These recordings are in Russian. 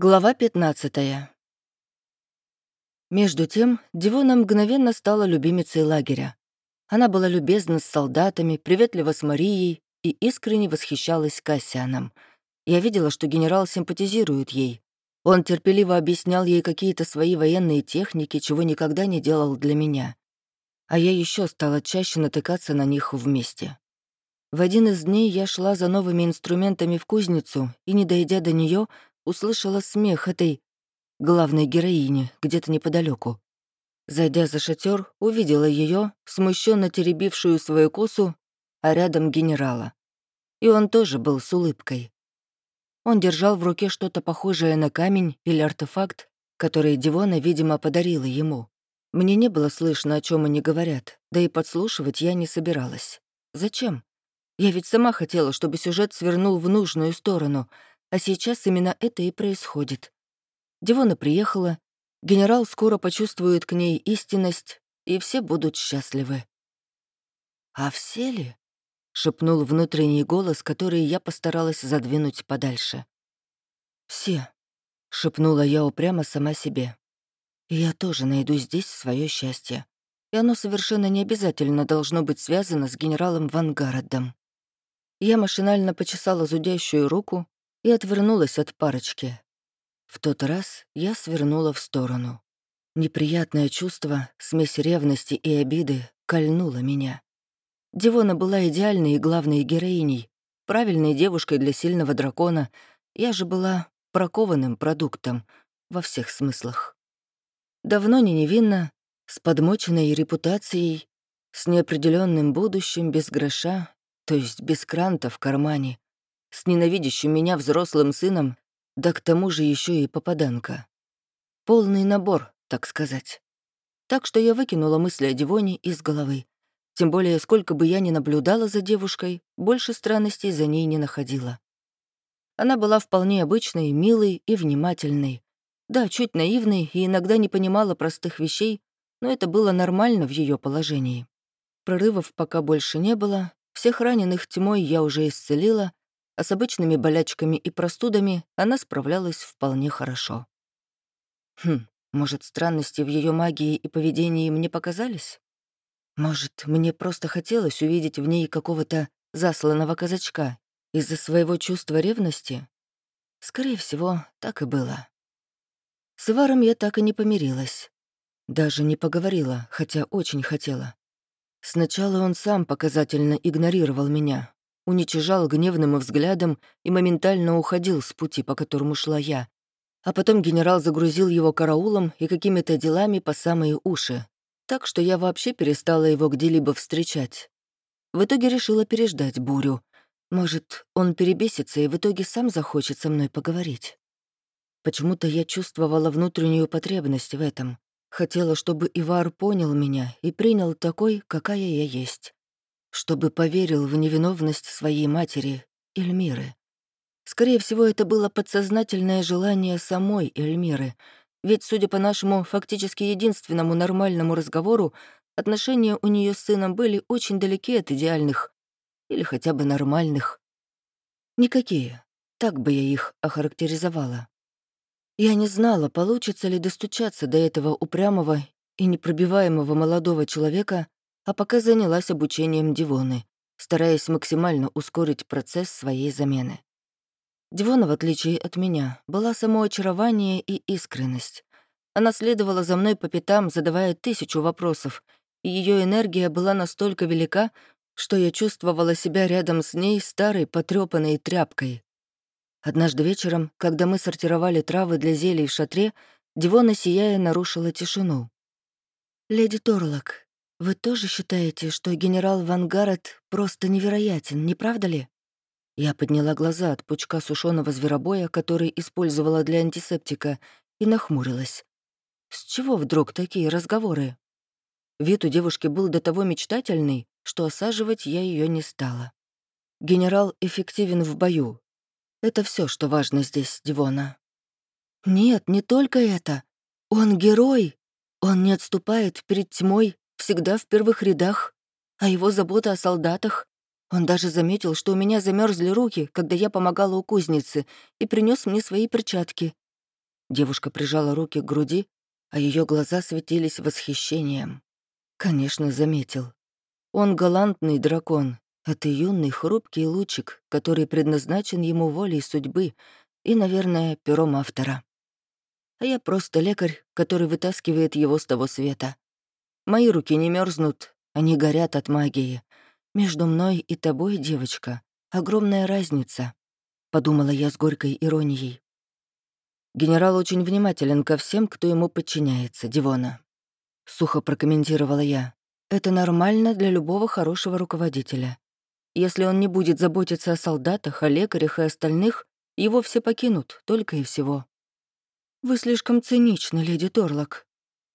Глава 15 Между тем, Дивона мгновенно стала любимицей лагеря. Она была любезна с солдатами, приветлива с Марией и искренне восхищалась Кассианом. Я видела, что генерал симпатизирует ей. Он терпеливо объяснял ей какие-то свои военные техники, чего никогда не делал для меня. А я еще стала чаще натыкаться на них вместе. В один из дней я шла за новыми инструментами в кузницу и, не дойдя до нее, услышала смех этой главной героини где-то неподалеку. Зайдя за шатер, увидела ее, смущенно теребившую свою косу, а рядом генерала. И он тоже был с улыбкой. Он держал в руке что-то похожее на камень или артефакт, который Дивона, видимо, подарила ему. Мне не было слышно, о чем они говорят, да и подслушивать я не собиралась. Зачем? Я ведь сама хотела, чтобы сюжет свернул в нужную сторону, а сейчас именно это и происходит. Дивона приехала, генерал скоро почувствует к ней истинность, и все будут счастливы. «А все ли?» — шепнул внутренний голос, который я постаралась задвинуть подальше. «Все», — шепнула я упрямо сама себе. «И я тоже найду здесь свое счастье. И оно совершенно не обязательно должно быть связано с генералом Вангародом». Я машинально почесала зудящую руку, и отвернулась от парочки. В тот раз я свернула в сторону. Неприятное чувство, смесь ревности и обиды, кольнуло меня. Дивона была идеальной и главной героиней, правильной девушкой для сильного дракона. Я же была прокованным продуктом во всех смыслах. Давно не невинна, с подмоченной репутацией, с неопределенным будущим, без гроша, то есть без кранта в кармане, с ненавидящим меня взрослым сыном, да к тому же еще и попаданка. Полный набор, так сказать. Так что я выкинула мысли о Дивоне из головы. Тем более, сколько бы я ни наблюдала за девушкой, больше странностей за ней не находила. Она была вполне обычной, милой и внимательной. Да, чуть наивной и иногда не понимала простых вещей, но это было нормально в ее положении. Прорывов пока больше не было, всех раненых тьмой я уже исцелила, а с обычными болячками и простудами она справлялась вполне хорошо. Хм, может, странности в ее магии и поведении мне показались? Может, мне просто хотелось увидеть в ней какого-то засланного казачка из-за своего чувства ревности? Скорее всего, так и было. С Иваром я так и не помирилась. Даже не поговорила, хотя очень хотела. Сначала он сам показательно игнорировал меня, уничижал гневным взглядом и моментально уходил с пути, по которому шла я. А потом генерал загрузил его караулом и какими-то делами по самые уши, так что я вообще перестала его где-либо встречать. В итоге решила переждать бурю. Может, он перебесится и в итоге сам захочет со мной поговорить. Почему-то я чувствовала внутреннюю потребность в этом. Хотела, чтобы Ивар понял меня и принял такой, какая я есть чтобы поверил в невиновность своей матери, Эльмиры. Скорее всего, это было подсознательное желание самой Эльмиры, ведь, судя по нашему фактически единственному нормальному разговору, отношения у нее с сыном были очень далеки от идеальных или хотя бы нормальных. Никакие, так бы я их охарактеризовала. Я не знала, получится ли достучаться до этого упрямого и непробиваемого молодого человека, а пока занялась обучением Дивоны, стараясь максимально ускорить процесс своей замены. Дивона, в отличие от меня, была само очарование и искренность. Она следовала за мной по пятам, задавая тысячу вопросов, и ее энергия была настолько велика, что я чувствовала себя рядом с ней старой потрёпанной тряпкой. Однажды вечером, когда мы сортировали травы для зелий в шатре, Дивона, сияя, нарушила тишину. «Леди Торлок, вы тоже считаете, что генерал Вангарет просто невероятен, не правда ли? Я подняла глаза от пучка сушеного зверобоя, который использовала для антисептика, и нахмурилась. С чего вдруг такие разговоры? Вид у девушки был до того мечтательный, что осаживать я ее не стала. Генерал эффективен в бою. Это все, что важно здесь, Дивона. Нет, не только это. Он герой. Он не отступает перед тьмой всегда в первых рядах, а его забота о солдатах. Он даже заметил, что у меня замерзли руки, когда я помогала у кузницы, и принес мне свои перчатки. Девушка прижала руки к груди, а ее глаза светились восхищением. Конечно, заметил. Он галантный дракон, а ты юный, хрупкий лучик, который предназначен ему волей судьбы и, наверное, пером автора. А я просто лекарь, который вытаскивает его с того света. Мои руки не мерзнут, они горят от магии. Между мной и тобой, девочка, огромная разница, — подумала я с горькой иронией. Генерал очень внимателен ко всем, кто ему подчиняется, Дивона. Сухо прокомментировала я. Это нормально для любого хорошего руководителя. Если он не будет заботиться о солдатах, о лекарях и остальных, его все покинут, только и всего. «Вы слишком циничны, леди Торлок».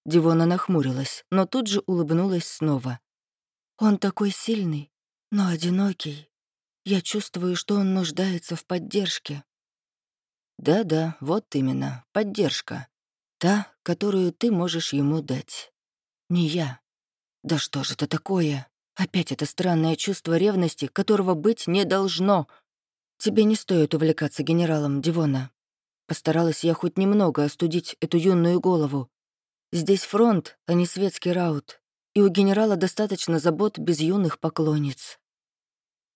Дивона нахмурилась, но тут же улыбнулась снова. «Он такой сильный, но одинокий. Я чувствую, что он нуждается в поддержке». Да-да, вот именно, поддержка. Та, которую ты можешь ему дать. Не я. Да что же это такое? Опять это странное чувство ревности, которого быть не должно. Тебе не стоит увлекаться генералом, Дивона. Постаралась я хоть немного остудить эту юную голову. Здесь фронт, а не светский раут, и у генерала достаточно забот без юных поклонниц.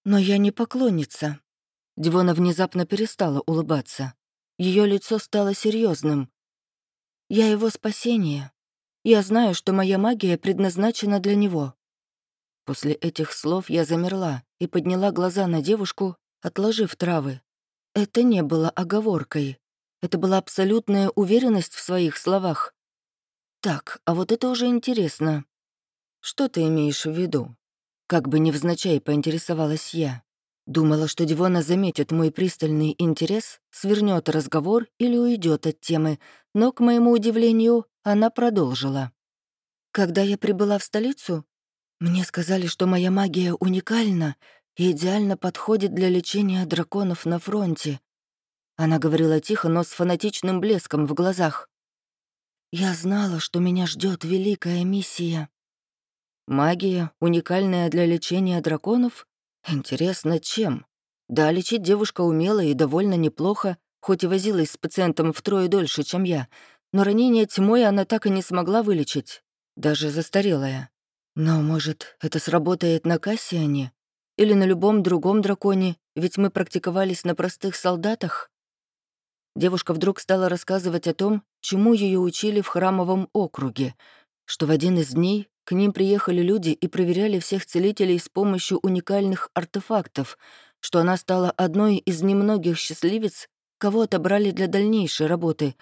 Но я не поклонница. Дивона внезапно перестала улыбаться. Ее лицо стало серьезным. «Я его спасение. Я знаю, что моя магия предназначена для него». После этих слов я замерла и подняла глаза на девушку, отложив травы. Это не было оговоркой. Это была абсолютная уверенность в своих словах. «Так, а вот это уже интересно. Что ты имеешь в виду?» Как бы невзначай поинтересовалась я. Думала, что Дивона заметит мой пристальный интерес, свернет разговор или уйдет от темы, но, к моему удивлению, она продолжила. Когда я прибыла в столицу, мне сказали, что моя магия уникальна и идеально подходит для лечения драконов на фронте. Она говорила тихо, но с фанатичным блеском в глазах. Я знала, что меня ждет великая миссия. Магия, уникальная для лечения драконов? Интересно, чем? Да, лечить девушка умела и довольно неплохо, хоть и возилась с пациентом втрое дольше, чем я, но ранение тьмой она так и не смогла вылечить, даже застарелая. Но, может, это сработает на Кассиане? Или на любом другом драконе, ведь мы практиковались на простых солдатах? Девушка вдруг стала рассказывать о том, чему ее учили в храмовом округе, что в один из дней к ним приехали люди и проверяли всех целителей с помощью уникальных артефактов, что она стала одной из немногих счастливец, кого отобрали для дальнейшей работы.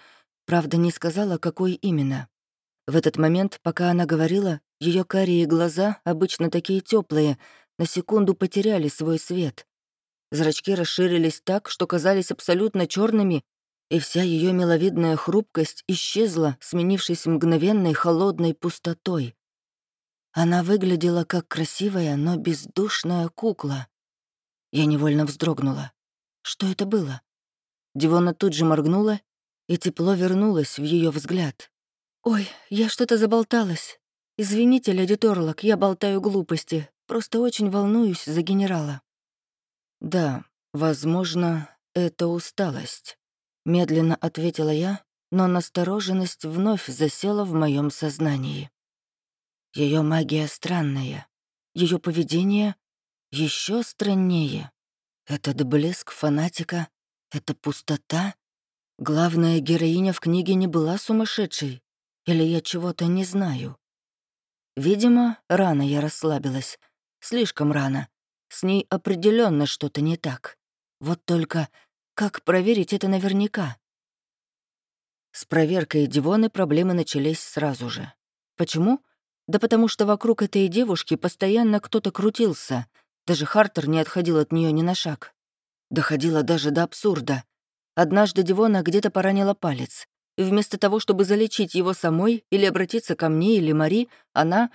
Правда, не сказала, какой именно. В этот момент, пока она говорила, ее карие глаза, обычно такие теплые, на секунду потеряли свой свет. Зрачки расширились так, что казались абсолютно черными, и вся ее миловидная хрупкость исчезла, сменившись мгновенной холодной пустотой. Она выглядела как красивая, но бездушная кукла. Я невольно вздрогнула. Что это было? Дивона тут же моргнула, и тепло вернулось в ее взгляд. «Ой, я что-то заболталась. Извините, леди Торлок, я болтаю глупости. Просто очень волнуюсь за генерала». «Да, возможно, это усталость», — медленно ответила я, но настороженность вновь засела в моем сознании. Ее магия странная, ее поведение еще страннее. Этот блеск фанатика, эта пустота. Главная героиня в книге не была сумасшедшей, или я чего-то не знаю. Видимо, рано я расслабилась, слишком рано. С ней определенно что-то не так. Вот только как проверить это наверняка? С проверкой Дивоны проблемы начались сразу же. Почему? Да потому что вокруг этой девушки постоянно кто-то крутился. Даже Хартер не отходил от нее ни на шаг. Доходило даже до абсурда. Однажды Дивона где-то поранила палец. И вместо того, чтобы залечить его самой или обратиться ко мне или Мари, она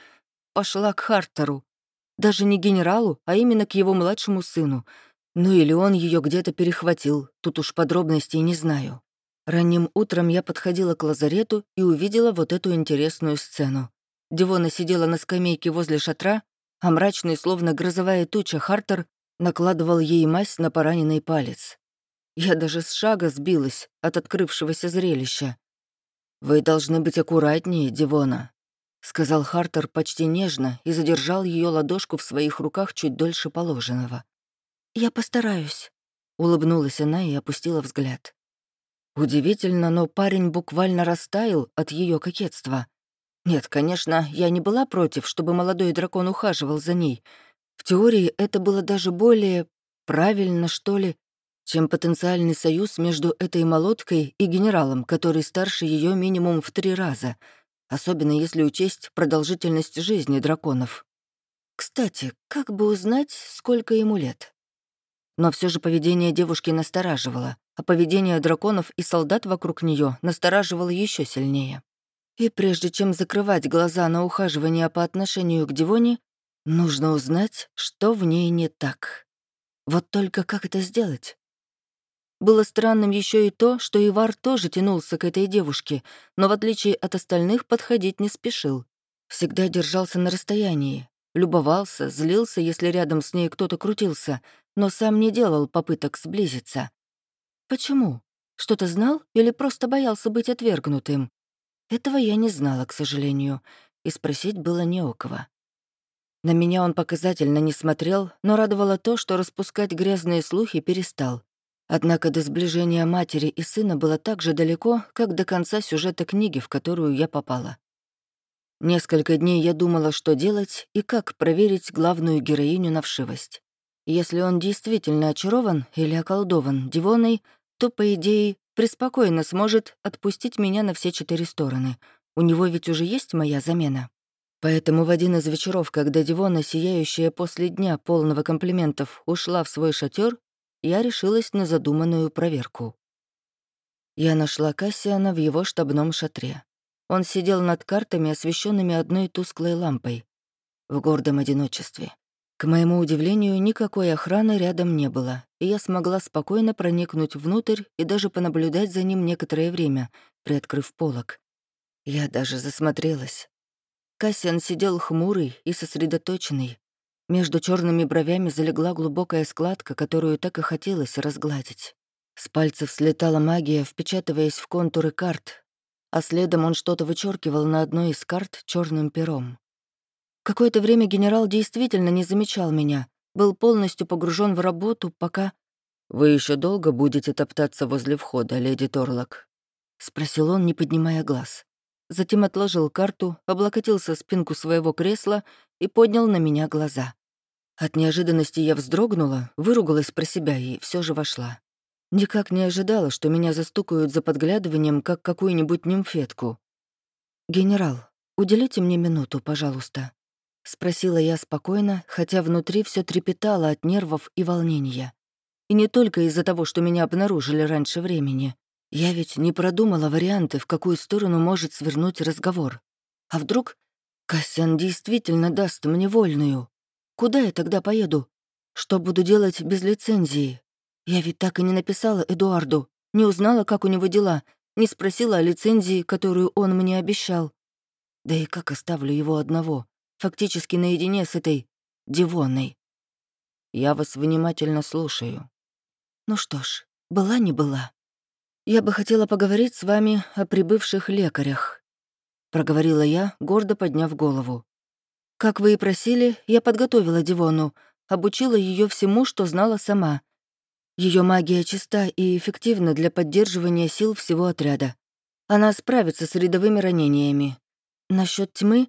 пошла к Хартеру. Даже не генералу, а именно к его младшему сыну. Ну или он ее где-то перехватил, тут уж подробностей не знаю. Ранним утром я подходила к лазарету и увидела вот эту интересную сцену. Дивона сидела на скамейке возле шатра, а мрачный, словно грозовая туча, Хартер накладывал ей мазь на пораненный палец. Я даже с шага сбилась от открывшегося зрелища. «Вы должны быть аккуратнее, Дивона», — сказал Хартер почти нежно и задержал ее ладошку в своих руках чуть дольше положенного. «Я постараюсь», — улыбнулась она и опустила взгляд. Удивительно, но парень буквально растаял от ее кокетства. Нет, конечно, я не была против, чтобы молодой дракон ухаживал за ней. В теории это было даже более правильно, что ли, чем потенциальный союз между этой молоткой и генералом, который старше ее минимум в три раза, особенно если учесть продолжительность жизни драконов. Кстати, как бы узнать, сколько ему лет? Но все же поведение девушки настораживало, а поведение драконов и солдат вокруг нее настораживало еще сильнее. И прежде чем закрывать глаза на ухаживание по отношению к Дивоне, нужно узнать, что в ней не так. Вот только как это сделать? Было странным еще и то, что Ивар тоже тянулся к этой девушке, но в отличие от остальных подходить не спешил. Всегда держался на расстоянии, любовался, злился, если рядом с ней кто-то крутился, но сам не делал попыток сблизиться. Почему? Что-то знал или просто боялся быть отвергнутым? Этого я не знала, к сожалению, и спросить было не у кого. На меня он показательно не смотрел, но радовало то, что распускать грязные слухи перестал. Однако до сближения матери и сына было так же далеко, как до конца сюжета книги, в которую я попала. Несколько дней я думала, что делать и как проверить главную героиню на вшивость. Если он действительно очарован или околдован Дивоной, то, по идее, преспокойно сможет отпустить меня на все четыре стороны. У него ведь уже есть моя замена. Поэтому в один из вечеров, когда Дивона, сияющая после дня полного комплиментов, ушла в свой шатер, я решилась на задуманную проверку. Я нашла Кассиана в его штабном шатре. Он сидел над картами, освещенными одной тусклой лампой. В гордом одиночестве. К моему удивлению, никакой охраны рядом не было, и я смогла спокойно проникнуть внутрь и даже понаблюдать за ним некоторое время, приоткрыв полок. Я даже засмотрелась. Кассиан сидел хмурый и сосредоточенный, между черными бровями залегла глубокая складка, которую так и хотелось разгладить. С пальцев слетала магия, впечатываясь в контуры карт, а следом он что-то вычеркивал на одной из карт черным пером. Какое-то время генерал действительно не замечал меня, был полностью погружен в работу, пока... «Вы еще долго будете топтаться возле входа, леди Торлок?» — спросил он, не поднимая глаз. Затем отложил карту, облокотился спинку своего кресла и поднял на меня глаза. От неожиданности я вздрогнула, выругалась про себя и все же вошла. Никак не ожидала, что меня застукают за подглядыванием, как какую-нибудь нимфетку. «Генерал, уделите мне минуту, пожалуйста», — спросила я спокойно, хотя внутри все трепетало от нервов и волнения. И не только из-за того, что меня обнаружили раньше времени. Я ведь не продумала варианты, в какую сторону может свернуть разговор. А вдруг Кассиан действительно даст мне вольную? Куда я тогда поеду? Что буду делать без лицензии? Я ведь так и не написала Эдуарду, не узнала, как у него дела, не спросила о лицензии, которую он мне обещал. Да и как оставлю его одного, фактически наедине с этой Дивонной? Я вас внимательно слушаю. Ну что ж, была не была. Я бы хотела поговорить с вами о прибывших лекарях, проговорила я, гордо подняв голову. Как вы и просили, я подготовила Дивону, обучила ее всему, что знала сама. Ее магия чиста и эффективна для поддерживания сил всего отряда. Она справится с рядовыми ранениями. Насчет тьмы,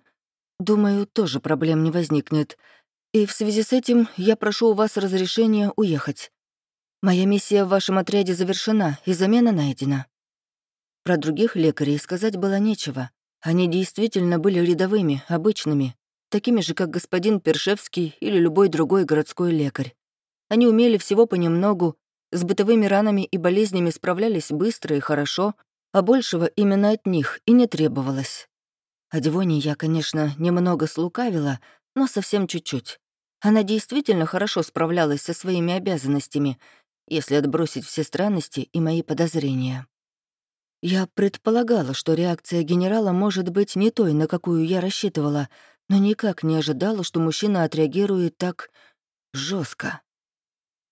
думаю, тоже проблем не возникнет. И в связи с этим я прошу у вас разрешения уехать. Моя миссия в вашем отряде завершена, и замена найдена. Про других лекарей сказать было нечего. Они действительно были рядовыми, обычными, такими же, как господин Першевский или любой другой городской лекарь. Они умели всего понемногу, с бытовыми ранами и болезнями справлялись быстро и хорошо, а большего именно от них и не требовалось. О Дивоне я, конечно, немного слукавила, но совсем чуть-чуть. Она действительно хорошо справлялась со своими обязанностями, если отбросить все странности и мои подозрения. Я предполагала, что реакция генерала может быть не той, на какую я рассчитывала — но никак не ожидала, что мужчина отреагирует так жестко.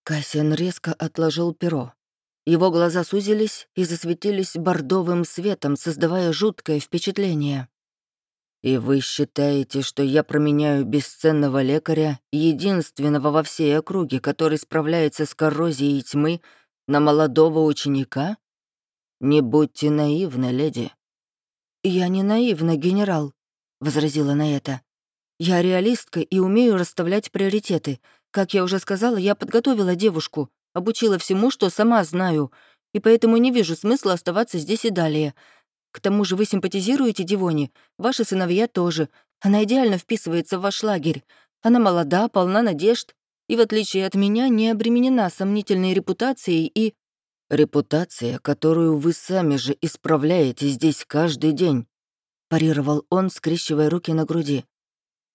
Кассиан резко отложил перо. Его глаза сузились и засветились бордовым светом, создавая жуткое впечатление. «И вы считаете, что я променяю бесценного лекаря, единственного во всей округе, который справляется с коррозией тьмы, на молодого ученика? Не будьте наивны, леди». «Я не наивна, генерал», — возразила на это. «Я реалистка и умею расставлять приоритеты. Как я уже сказала, я подготовила девушку, обучила всему, что сама знаю, и поэтому не вижу смысла оставаться здесь и далее. К тому же вы симпатизируете Дивоне, ваши сыновья тоже. Она идеально вписывается в ваш лагерь. Она молода, полна надежд, и, в отличие от меня, не обременена сомнительной репутацией и... «Репутация, которую вы сами же исправляете здесь каждый день», — парировал он, скрещивая руки на груди.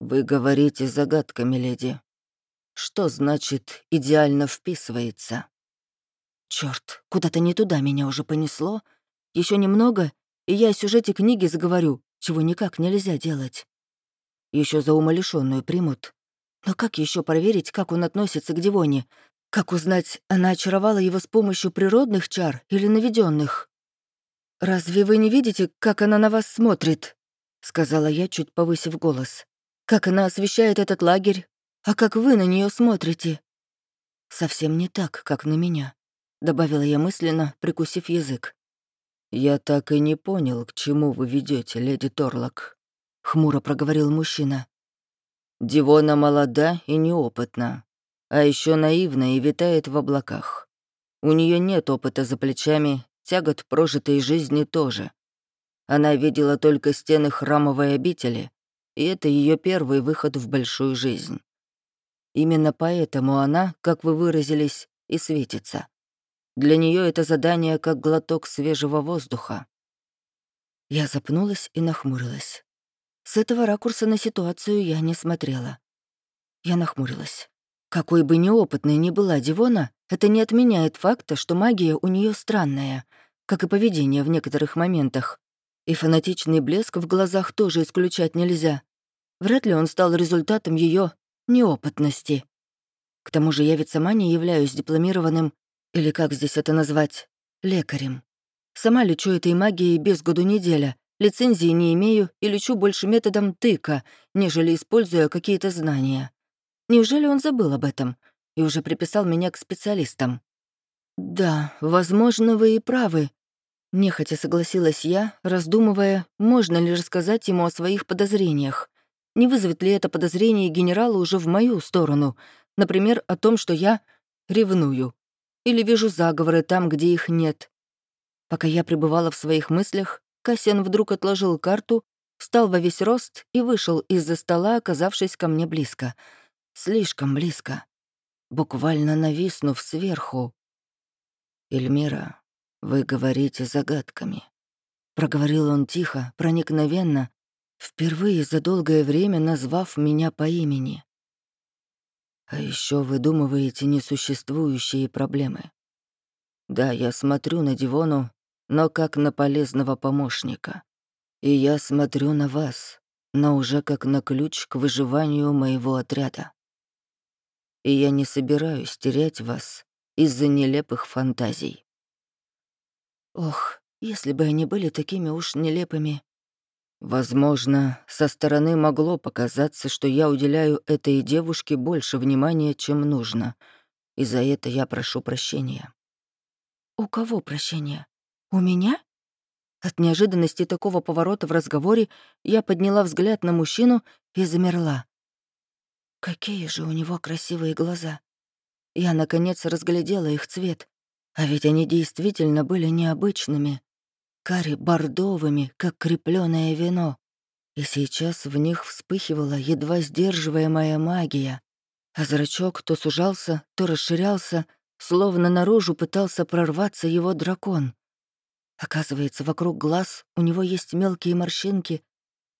«Вы говорите загадками, леди. Что значит «идеально вписывается»?» Черт, куда-то не туда меня уже понесло. Еще немного, и я о сюжете книги заговорю, чего никак нельзя делать. Еще за умалишенную примут. Но как еще проверить, как он относится к Дивоне? Как узнать, она очаровала его с помощью природных чар или наведенных? «Разве вы не видите, как она на вас смотрит?» — сказала я, чуть повысив голос. «Как она освещает этот лагерь, а как вы на нее смотрите?» «Совсем не так, как на меня», — добавила я мысленно, прикусив язык. «Я так и не понял, к чему вы ведете, леди Торлок», — хмуро проговорил мужчина. «Дивона молода и неопытна, а еще наивна и витает в облаках. У нее нет опыта за плечами, тягот прожитой жизни тоже. Она видела только стены храмовой обители, и это ее первый выход в большую жизнь. Именно поэтому она, как вы выразились, и светится. Для нее это задание как глоток свежего воздуха. Я запнулась и нахмурилась. С этого ракурса на ситуацию я не смотрела. Я нахмурилась. Какой бы неопытной ни была Дивона, это не отменяет факта, что магия у нее странная, как и поведение в некоторых моментах. И фанатичный блеск в глазах тоже исключать нельзя. Вряд ли он стал результатом ее неопытности. К тому же я ведь сама не являюсь дипломированным или как здесь это назвать? Лекарем. Сама лечу этой магией без году неделя. Лицензии не имею и лечу больше методом тыка, нежели используя какие-то знания. Неужели он забыл об этом и уже приписал меня к специалистам? Да, возможно, вы и правы. Нехотя согласилась я, раздумывая, можно ли рассказать ему о своих подозрениях. Не вызовет ли это подозрение генерала уже в мою сторону, например, о том, что я ревную или вижу заговоры там, где их нет. Пока я пребывала в своих мыслях, Кассиан вдруг отложил карту, встал во весь рост и вышел из-за стола, оказавшись ко мне близко. Слишком близко. Буквально нависнув сверху. «Эльмира, вы говорите загадками», — проговорил он тихо, проникновенно, впервые за долгое время назвав меня по имени. А еще выдумываете несуществующие проблемы. Да, я смотрю на Дивону, но как на полезного помощника. И я смотрю на вас, но уже как на ключ к выживанию моего отряда. И я не собираюсь терять вас из-за нелепых фантазий. Ох, если бы они были такими уж нелепыми, Возможно, со стороны могло показаться, что я уделяю этой девушке больше внимания, чем нужно, и за это я прошу прощения. «У кого прощения? У меня?» От неожиданности такого поворота в разговоре я подняла взгляд на мужчину и замерла. Какие же у него красивые глаза. Я, наконец, разглядела их цвет, а ведь они действительно были необычными кари бордовыми, как крепленное вино, и сейчас в них вспыхивала едва сдерживаемая магия, а зрачок то сужался, то расширялся, словно наружу пытался прорваться его дракон. Оказывается, вокруг глаз у него есть мелкие морщинки,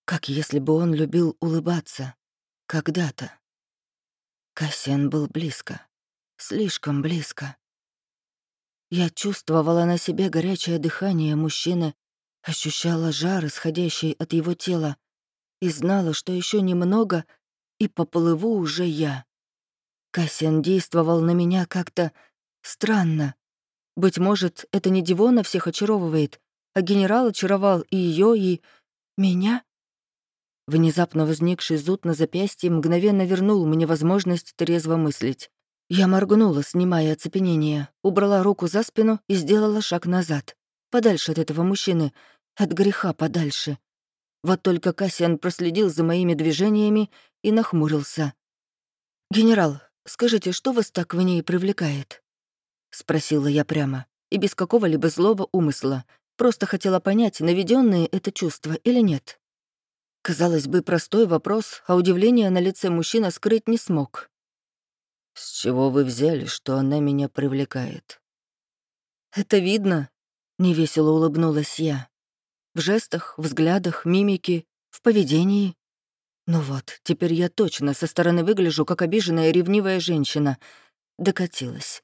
как если бы он любил улыбаться. Когда-то. Кассиан был близко. Слишком близко. Я чувствовала на себе горячее дыхание мужчины, ощущала жар, исходящий от его тела, и знала, что еще немного, и поплыву уже я. Кассиан действовал на меня как-то странно. Быть может, это не Дивона всех очаровывает, а генерал очаровал и ее, и... меня? Внезапно возникший зуд на запястье мгновенно вернул мне возможность трезво мыслить. Я моргнула, снимая оцепенение, убрала руку за спину и сделала шаг назад. Подальше от этого мужчины, от греха подальше. Вот только Кассиан проследил за моими движениями и нахмурился. «Генерал, скажите, что вас так в ней привлекает?» — спросила я прямо, и без какого-либо злого умысла. Просто хотела понять, наведенные это чувство или нет. Казалось бы, простой вопрос, а удивление на лице мужчина скрыть не смог. «С чего вы взяли, что она меня привлекает?» «Это видно», — невесело улыбнулась я. В жестах, взглядах, мимике, в поведении. Ну вот, теперь я точно со стороны выгляжу, как обиженная ревнивая женщина. Докатилась.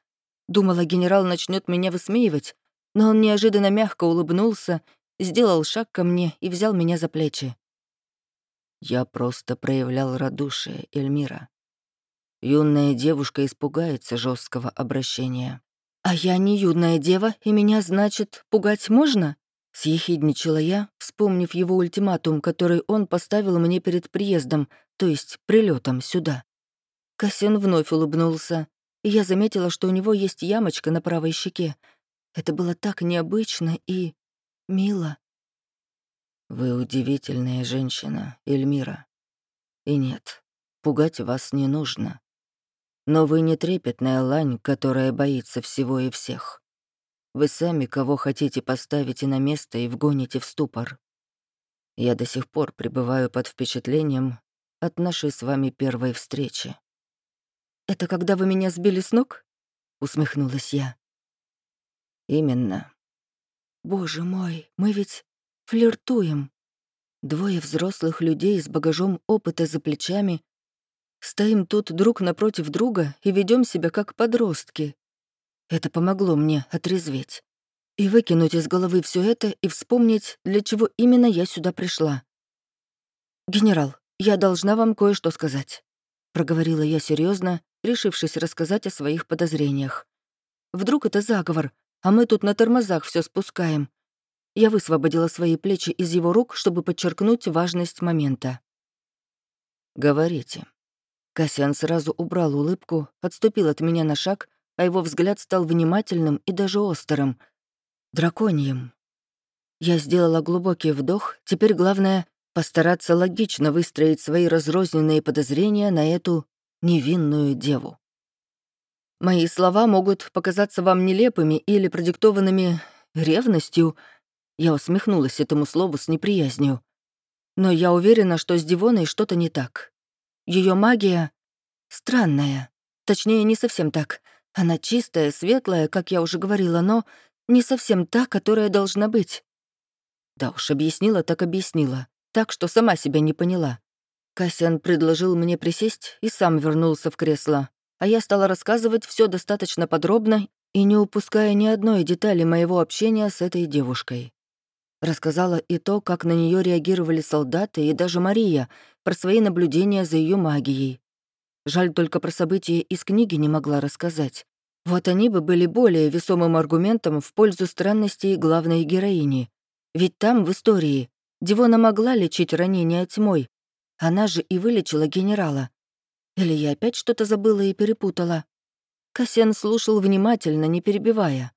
Думала, генерал начнет меня высмеивать, но он неожиданно мягко улыбнулся, сделал шаг ко мне и взял меня за плечи. Я просто проявлял радушие, Эльмира. Юная девушка испугается жесткого обращения. «А я не юная дева, и меня, значит, пугать можно?» Съехидничала я, вспомнив его ультиматум, который он поставил мне перед приездом, то есть прилетом сюда. Кассен вновь улыбнулся, и я заметила, что у него есть ямочка на правой щеке. Это было так необычно и... мило. Вы удивительная женщина, Эльмира. И нет, пугать вас не нужно. Но вы не трепетная лань, которая боится всего и всех. Вы сами кого хотите поставите на место и вгоните в ступор. Я до сих пор пребываю под впечатлением от нашей с вами первой встречи. «Это когда вы меня сбили с ног?» — усмехнулась я. «Именно». «Боже мой, мы ведь Флиртуем. Двое взрослых людей с багажом опыта за плечами. Стоим тут друг напротив друга и ведем себя как подростки. Это помогло мне отрезветь. И выкинуть из головы все это и вспомнить, для чего именно я сюда пришла. «Генерал, я должна вам кое-что сказать», — проговорила я серьезно, решившись рассказать о своих подозрениях. «Вдруг это заговор, а мы тут на тормозах все спускаем, я высвободила свои плечи из его рук, чтобы подчеркнуть важность момента. «Говорите». Кассиан сразу убрал улыбку, отступил от меня на шаг, а его взгляд стал внимательным и даже острым. Драконьем. Я сделала глубокий вдох, теперь главное — постараться логично выстроить свои разрозненные подозрения на эту невинную деву. Мои слова могут показаться вам нелепыми или продиктованными ревностью — я усмехнулась этому слову с неприязнью. Но я уверена, что с Дивоной что-то не так. Ее магия странная. Точнее, не совсем так. Она чистая, светлая, как я уже говорила, но не совсем та, которая должна быть. Да уж, объяснила так объяснила. Так, что сама себя не поняла. Кассиан предложил мне присесть и сам вернулся в кресло, а я стала рассказывать все достаточно подробно и не упуская ни одной детали моего общения с этой девушкой. Рассказала и то, как на нее реагировали солдаты и даже Мария, про свои наблюдения за ее магией. Жаль, только про события из книги не могла рассказать. Вот они бы были более весомым аргументом в пользу странностей главной героини. Ведь там, в истории, Дивона могла лечить ранения тьмой. Она же и вылечила генерала. Или я опять что-то забыла и перепутала? Кассиан слушал внимательно, не перебивая.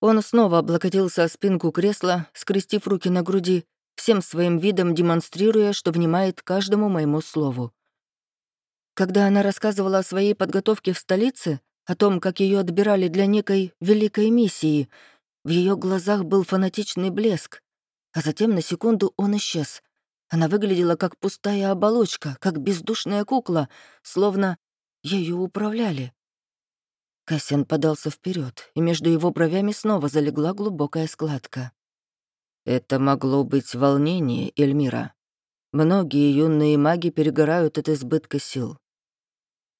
Он снова облокотился о спинку кресла, скрестив руки на груди, всем своим видом демонстрируя, что внимает каждому моему слову. Когда она рассказывала о своей подготовке в столице, о том, как ее отбирали для некой великой миссии, в ее глазах был фанатичный блеск, а затем на секунду он исчез. Она выглядела как пустая оболочка, как бездушная кукла, словно ею управляли. Кассиан подался вперед, и между его бровями снова залегла глубокая складка. «Это могло быть волнение, Эльмира. Многие юные маги перегорают от избытка сил».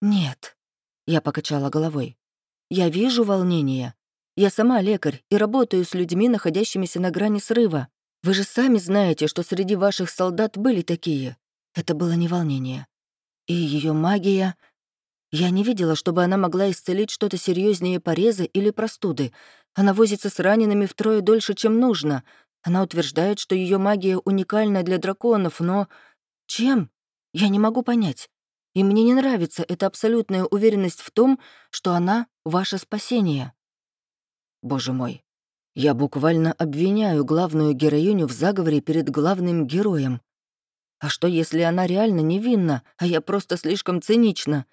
«Нет», — я покачала головой. «Я вижу волнение. Я сама лекарь и работаю с людьми, находящимися на грани срыва. Вы же сами знаете, что среди ваших солдат были такие. Это было не волнение. И ее магия я не видела, чтобы она могла исцелить что-то серьезнее пореза или простуды. Она возится с ранеными втрое дольше, чем нужно. Она утверждает, что ее магия уникальна для драконов, но... Чем? Я не могу понять. И мне не нравится эта абсолютная уверенность в том, что она — ваше спасение. Боже мой, я буквально обвиняю главную героиню в заговоре перед главным героем. А что, если она реально невинна, а я просто слишком цинична?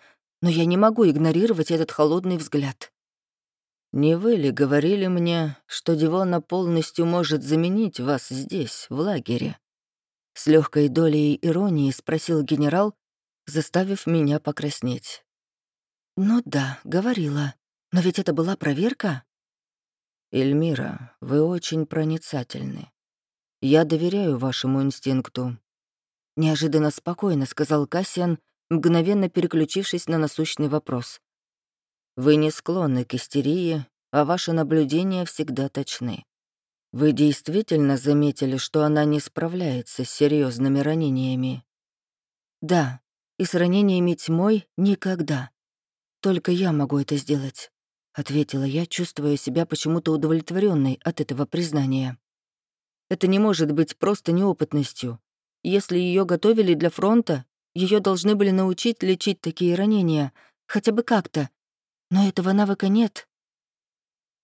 Но я не могу игнорировать этот холодный взгляд. «Не вы ли говорили мне, что Дивона полностью может заменить вас здесь, в лагере?» С легкой долей иронии спросил генерал, заставив меня покраснеть. «Ну да, говорила. Но ведь это была проверка?» «Эльмира, вы очень проницательны. Я доверяю вашему инстинкту». Неожиданно спокойно сказал Кассиан, мгновенно переключившись на насущный вопрос. «Вы не склонны к истерии, а ваши наблюдения всегда точны. Вы действительно заметили, что она не справляется с серьезными ранениями?» «Да, и с ранениями тьмой никогда. Только я могу это сделать», — ответила я, чувствуя себя почему-то удовлетворенной от этого признания. «Это не может быть просто неопытностью. Если ее готовили для фронта, ее должны были научить лечить такие ранения, хотя бы как-то. Но этого навыка нет».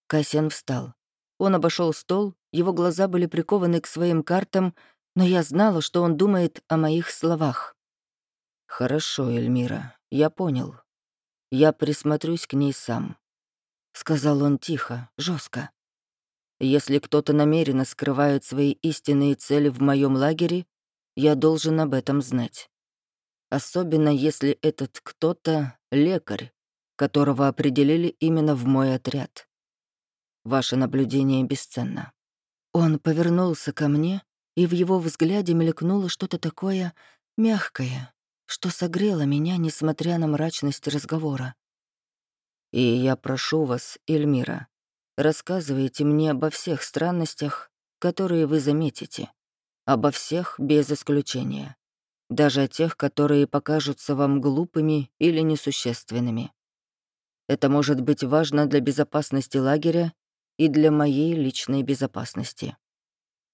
Кассиан встал. Он обошел стол, его глаза были прикованы к своим картам, но я знала, что он думает о моих словах. «Хорошо, Эльмира, я понял. Я присмотрюсь к ней сам», — сказал он тихо, жестко. «Если кто-то намеренно скрывает свои истинные цели в моем лагере, я должен об этом знать. Особенно если этот кто-то — лекарь, которого определили именно в мой отряд. Ваше наблюдение бесценно». Он повернулся ко мне, и в его взгляде мелькнуло что-то такое мягкое, что согрело меня, несмотря на мрачность разговора. «И я прошу вас, Эльмира, рассказывайте мне обо всех странностях, которые вы заметите, обо всех без исключения, даже о тех, которые покажутся вам глупыми или несущественными. Это может быть важно для безопасности лагеря и для моей личной безопасности».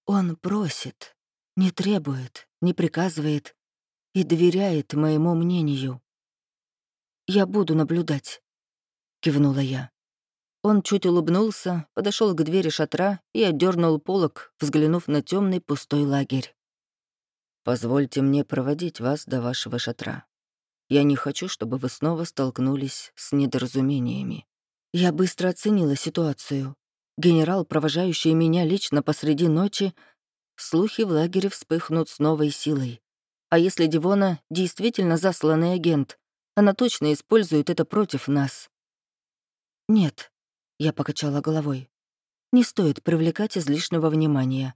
Он просит, не требует, не приказывает, и доверяет моему мнению. «Я буду наблюдать», — кивнула я. Он чуть улыбнулся, подошел к двери шатра и отдернул полог, взглянув на темный пустой лагерь. «Позвольте мне проводить вас до вашего шатра. Я не хочу, чтобы вы снова столкнулись с недоразумениями». Я быстро оценила ситуацию. Генерал, провожающий меня лично посреди ночи, слухи в лагере вспыхнут с новой силой. А если Дивона действительно засланный агент, она точно использует это против нас. Нет, я покачала головой. Не стоит привлекать излишнего внимания.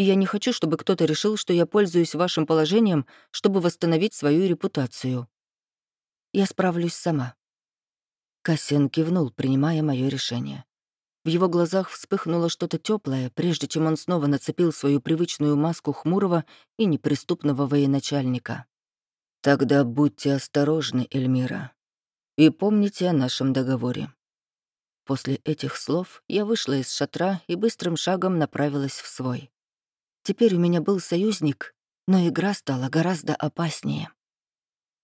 И я не хочу, чтобы кто-то решил, что я пользуюсь вашим положением, чтобы восстановить свою репутацию. Я справлюсь сама. Кассиан кивнул, принимая мое решение. В его глазах вспыхнуло что-то теплое, прежде чем он снова нацепил свою привычную маску хмурого и неприступного военачальника. «Тогда будьте осторожны, Эльмира, и помните о нашем договоре». После этих слов я вышла из шатра и быстрым шагом направилась в свой. Теперь у меня был союзник, но игра стала гораздо опаснее.